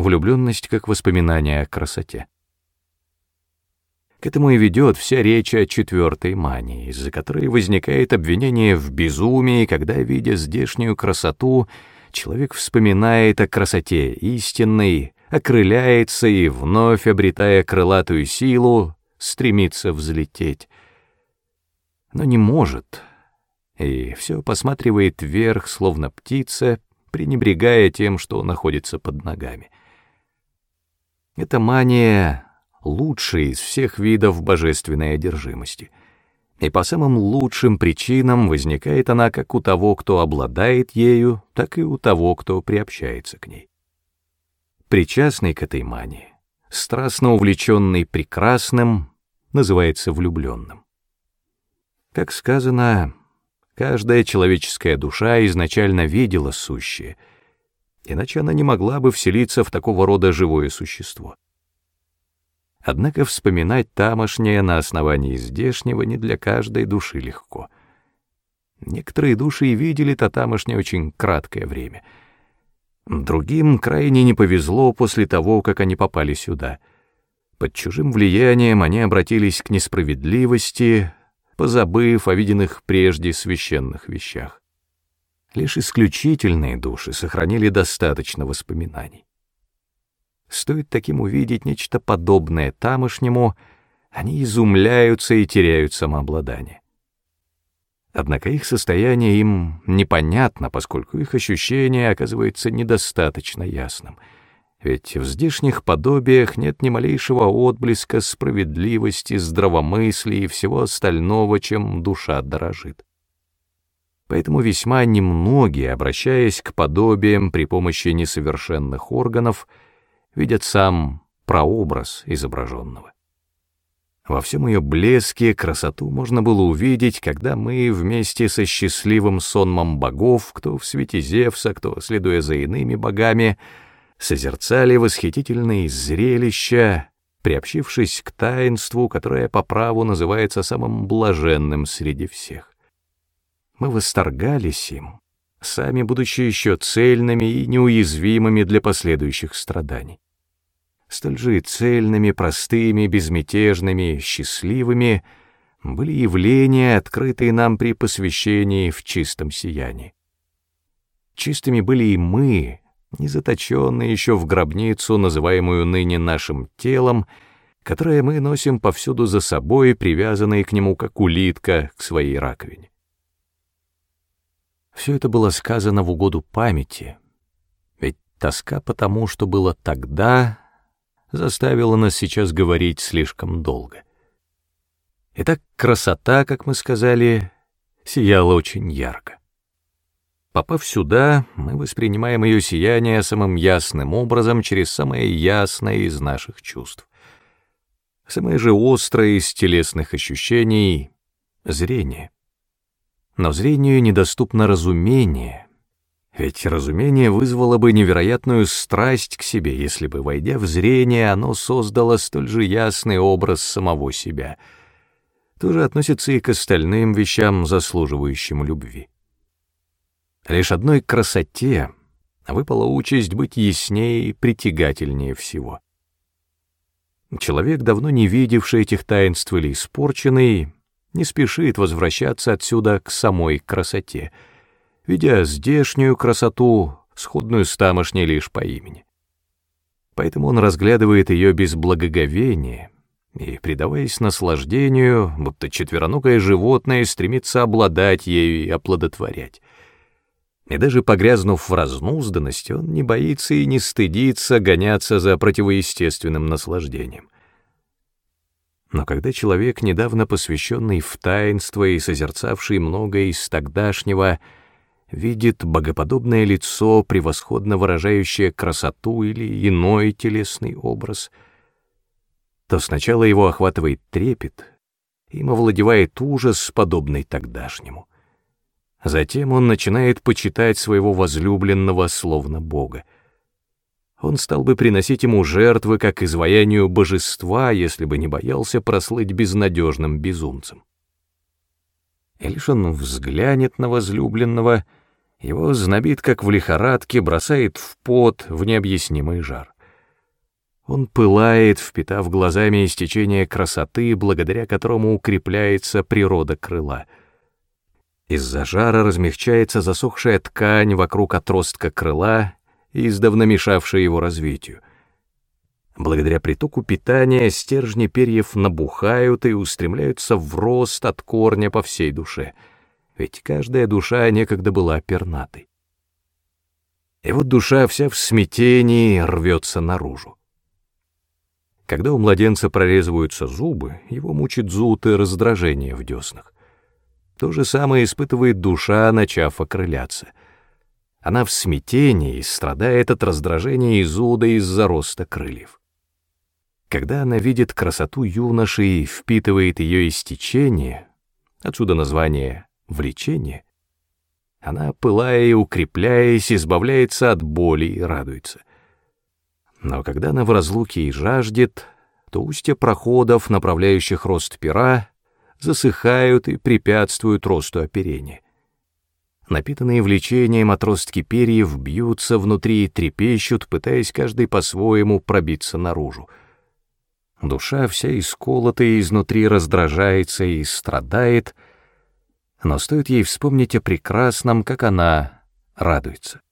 влюбленность как воспоминание о красоте. К этому и ведет вся речь о четвертой мании, из-за которой возникает обвинение в безумии, когда, видя здешнюю красоту, человек вспоминает о красоте истинной, окрыляется и, вновь обретая крылатую силу, стремится взлететь. Но не может, и все посматривает вверх, словно птица, пренебрегая тем, что находится под ногами — эта мания — лучшая из всех видов божественной одержимости. И по самым лучшим причинам возникает она как у того, кто обладает ею, так и у того, кто приобщается к ней. Причастный к этой мании, страстно увлеченный прекрасным, называется влюбленным. Как сказано, каждая человеческая душа изначально видела сущее — иначе она не могла бы вселиться в такого рода живое существо. Однако вспоминать тамошнее на основании здешнего не для каждой души легко. Некоторые души и видели то тамошнее очень краткое время. Другим крайне не повезло после того, как они попали сюда. Под чужим влиянием они обратились к несправедливости, позабыв о виденных прежде священных вещах. Лишь исключительные души сохранили достаточно воспоминаний. Стоит таким увидеть нечто подобное тамошнему, они изумляются и теряют самообладание. Однако их состояние им непонятно, поскольку их ощущение оказывается недостаточно ясным, ведь в здешних подобиях нет ни малейшего отблеска справедливости, здравомыслия и всего остального, чем душа дорожит. Поэтому весьма немногие, обращаясь к подобиям при помощи несовершенных органов, видят сам прообраз изображенного. Во всем ее блеске красоту можно было увидеть, когда мы вместе со счастливым сонмом богов, кто в свете Зевса, кто, следуя за иными богами, созерцали восхитительные зрелища, приобщившись к таинству, которое по праву называется самым блаженным среди всех. Мы восторгались им, сами будучи еще цельными и неуязвимыми для последующих страданий. Столь же цельными, простыми, безмятежными, счастливыми были явления, открытые нам при посвящении в чистом сиянии. Чистыми были и мы, не заточенные еще в гробницу, называемую ныне нашим телом, которое мы носим повсюду за собой, привязанные к нему как улитка к своей раковине. Все это было сказано в угоду памяти, ведь тоска по тому, что было тогда, заставила нас сейчас говорить слишком долго. Итак, красота, как мы сказали, сияла очень ярко. Попав сюда, мы воспринимаем ее сияние самым ясным образом через самое ясное из наших чувств. Самое же острое из телесных ощущений — зрение но зрению недоступно разумение. Ведь разумение вызвало бы невероятную страсть к себе, если бы, войдя в зрение, оно создало столь же ясный образ самого себя. Тоже относится и к остальным вещам, заслуживающим любви. Лишь одной красоте выпала участь быть яснее и притягательнее всего. Человек, давно не видевший этих таинств или испорченный, не спешит возвращаться отсюда к самой красоте, видя здешнюю красоту, сходную с тамошней лишь по имени. Поэтому он разглядывает ее без благоговения и, предаваясь наслаждению, будто четвероногое животное стремится обладать ею и оплодотворять. И даже погрязнув в разнузданности, он не боится и не стыдится гоняться за противоестественным наслаждением. Но когда человек, недавно посвященный в таинство и созерцавший многое из тогдашнего, видит богоподобное лицо, превосходно выражающее красоту или иной телесный образ, то сначала его охватывает трепет, им овладевает ужас, подобный тогдашнему. Затем он начинает почитать своего возлюбленного словно Бога — он стал бы приносить ему жертвы как изваянию божества, если бы не боялся прослыть безнадежным безумцем. И лишь он взглянет на возлюбленного, его знобит, как в лихорадке, бросает в пот, в необъяснимый жар. Он пылает, впитав глазами истечение красоты, благодаря которому укрепляется природа крыла. Из-за жара размягчается засохшая ткань вокруг отростка крыла, издавна мешавшие его развитию. Благодаря притоку питания стержни перьев набухают и устремляются в рост от корня по всей душе, ведь каждая душа некогда была пернатой. И вот душа вся в смятении рвется наружу. Когда у младенца прорезываются зубы, его мучит зуд и раздражение в деснах. То же самое испытывает душа, начав окрыляться — она в смятении и страдает от раздражения и зуда из-за роста крыльев. Когда она видит красоту юноши и впитывает ее истечение, отсюда название «влечение», она, пылая и укрепляясь, избавляется от боли и радуется. Но когда она в разлуке и жаждет, то устья проходов, направляющих рост пера, засыхают и препятствуют росту оперения. Напитанные влечением отростки перьев бьются внутри и трепещут, пытаясь каждый по-своему пробиться наружу. Душа вся исколотая изнутри раздражается и страдает, но стоит ей вспомнить о прекрасном, как она радуется.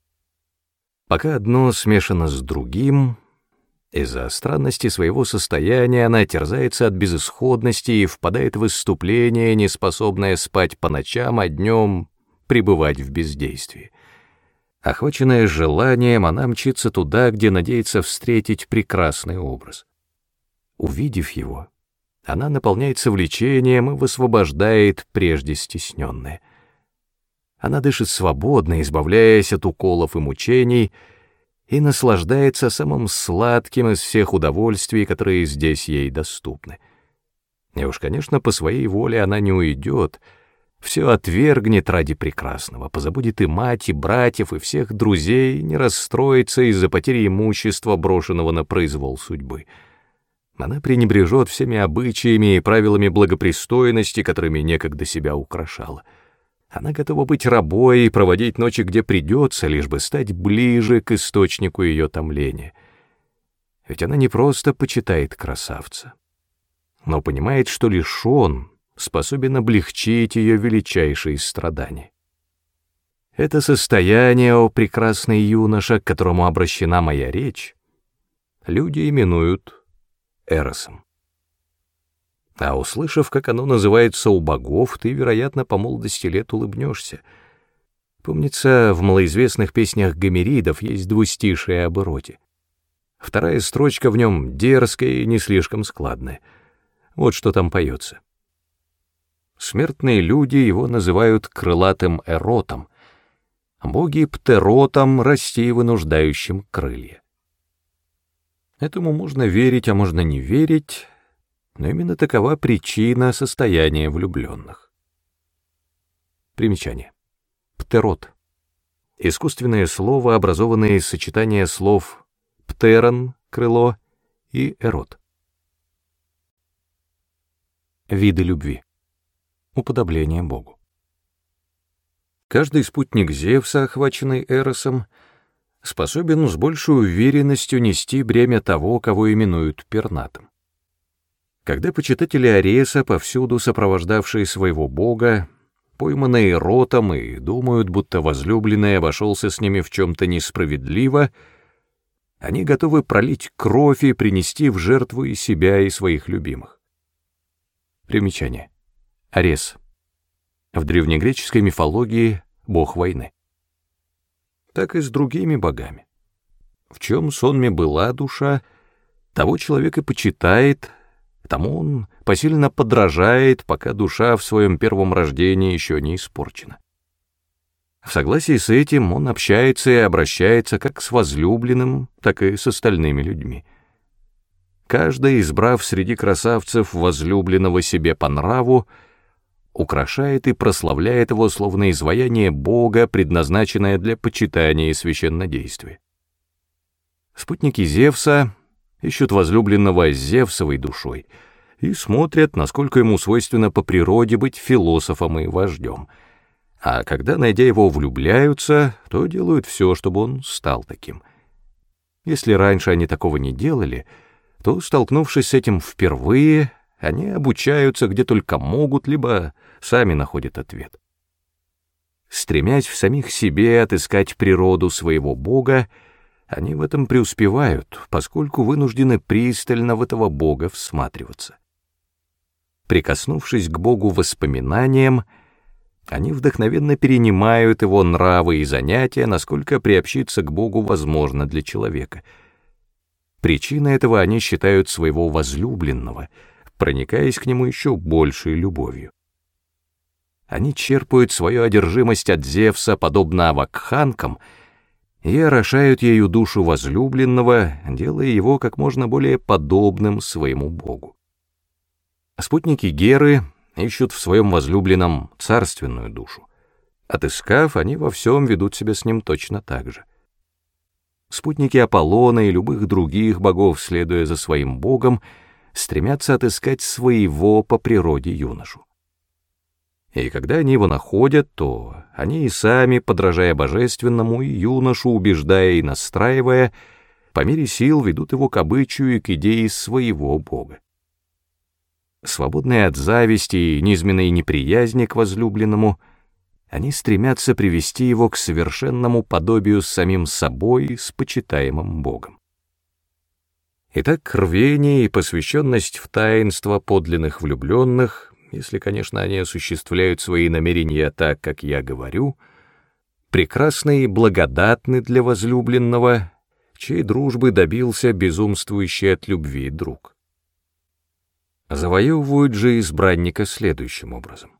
Пока одно смешано с другим, из-за странности своего состояния она терзается от безысходности и впадает в выступление, неспособное спать по ночам, а днем пребывать в бездействии. Охваченная желанием, она мчится туда, где надеется встретить прекрасный образ. Увидев его, она наполняется влечением и высвобождает прежде стесненное. Она дышит свободно, избавляясь от уколов и мучений, и наслаждается самым сладким из всех удовольствий, которые здесь ей доступны. И уж, конечно, по своей воле она не уйдет — все отвергнет ради прекрасного, позабудет и мать, и братьев, и всех друзей, не расстроится из-за потери имущества, брошенного на произвол судьбы. Она пренебрежет всеми обычаями и правилами благопристойности, которыми некогда себя украшала. Она готова быть рабой и проводить ночи, где придется, лишь бы стать ближе к источнику ее томления. Ведь она не просто почитает красавца, но понимает, что лишь он — способен облегчить ее величайшие страдания. Это состояние, о прекрасный юноша, к которому обращена моя речь, люди именуют Эросом. А услышав, как оно называется у богов, ты, вероятно, по молодости лет улыбнешься. Помнится, в малоизвестных песнях гомеридов есть двустишие об эроте. Вторая строчка в нем дерзкая и не слишком складная. Вот что там поется. Смертные люди его называют крылатым эротом, а боги — птеротом, расти вынуждающим крылья. Этому можно верить, а можно не верить, но именно такова причина состояния влюбленных. Примечание. Птерот. Искусственное слово, образованное из сочетания слов «птерон» — крыло и «эрот». Виды любви уподобление Богу. Каждый спутник Зевса, охваченный Эросом, способен с большей уверенностью нести бремя того, кого именуют пернатым. Когда почитатели Ареса, повсюду сопровождавшие своего бога, пойманные ротом и думают, будто возлюбленный обошелся с ними в чем-то несправедливо, они готовы пролить кровь и принести в жертву и себя, и своих любимых. Примечание. Арес. В древнегреческой мифологии — бог войны. Так и с другими богами. В чем сонме была душа, того человек и почитает, тому он посильно подражает, пока душа в своем первом рождении еще не испорчена. В согласии с этим он общается и обращается как с возлюбленным, так и с остальными людьми. Каждый, избрав среди красавцев возлюбленного себе по нраву, украшает и прославляет его словно изваяние Бога, предназначенное для почитания и священнодействия. Спутники Зевса ищут возлюбленного с Зевсовой душой и смотрят, насколько ему свойственно по природе быть философом и вождем. А когда, найдя его, влюбляются, то делают все, чтобы он стал таким. Если раньше они такого не делали, то, столкнувшись с этим впервые, они обучаются где только могут, либо сами находят ответ. Стремясь в самих себе отыскать природу своего Бога, они в этом преуспевают, поскольку вынуждены пристально в этого Бога всматриваться. Прикоснувшись к Богу воспоминаниям, они вдохновенно перенимают его нравы и занятия, насколько приобщиться к Богу возможно для человека. Причиной этого они считают своего возлюбленного — проникаясь к нему еще большей любовью. Они черпают свою одержимость от Зевса, подобно вакханкам, и орошают ею душу возлюбленного, делая его как можно более подобным своему богу. Спутники Геры ищут в своем возлюбленном царственную душу. Отыскав, они во всем ведут себя с ним точно так же. Спутники Аполлона и любых других богов, следуя за своим богом, — стремятся отыскать своего по природе юношу. И когда они его находят, то они и сами, подражая божественному, и юношу убеждая и настраивая, по мере сил ведут его к обычаю и к идее своего Бога. Свободные от зависти и низменной неприязни к возлюбленному, они стремятся привести его к совершенному подобию с самим собой, с почитаемым Богом. Итак, рвение и посвященность в таинство подлинных влюбленных, если, конечно, они осуществляют свои намерения так, как я говорю, прекрасны и благодатны для возлюбленного, чьей дружбы добился безумствующий от любви друг. Завоевывают же избранника следующим образом.